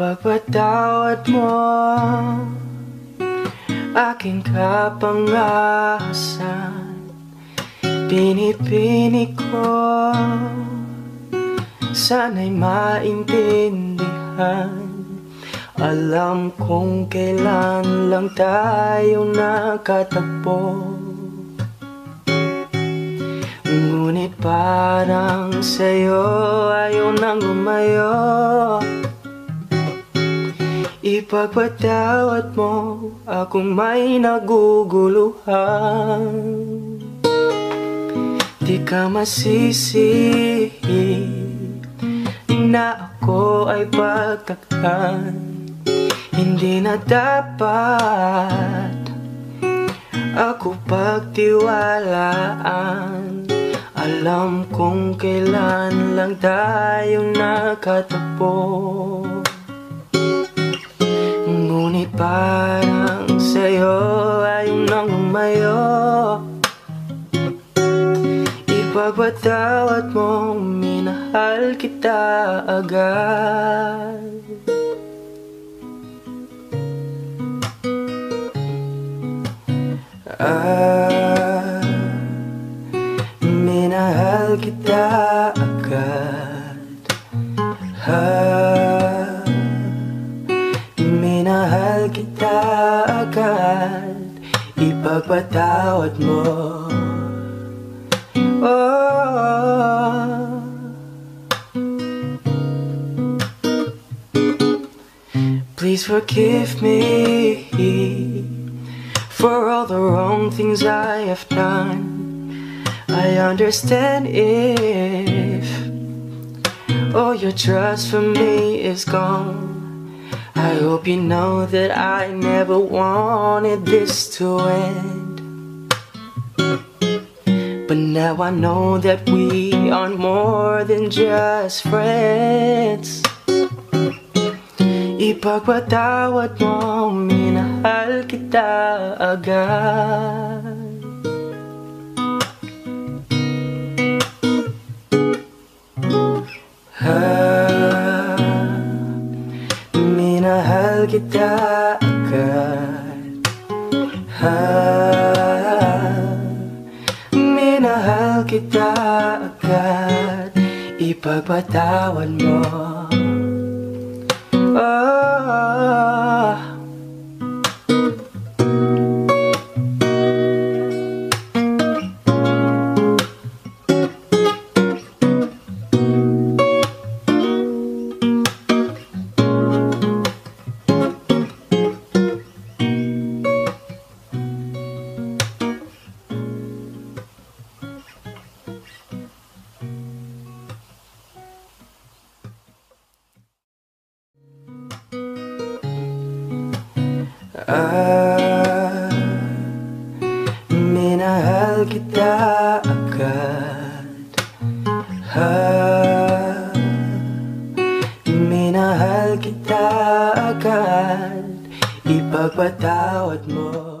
Ipagpatawad mo. Aking kapangasan Pinipini ko. Sana'y maintindihan. Alam kong kailan lang tayo nakatagpo. Ngunit parang sa'yo ayaw nang lumayo Ipagpatawad mo akong may naguguluhan. Di ka masisi na ako ay pagtaktan Hindi na dapat ako pagtiwalaan. Alam kong kailan lang tayo nakatagpo Ngunit parang sa'yo ayaw nang lumayo Ipagpatawad mo, minahal kita agad. Ah, minahal kita agad. Ah, agad Ipagpatawad mo Oh Please forgive me for all the wrong things I have done. I understand if all your trust for me is gone. I hope you know that I never wanted this to end. But now I know that we are more than just friends. Ipagpatawad mo, minahal kita agad kita agad Ha, minahal kita agad Ipagpatawad mo Ah. Ah, minahal kita agad. Ah, minahal kita agad. Ipagpatawad mo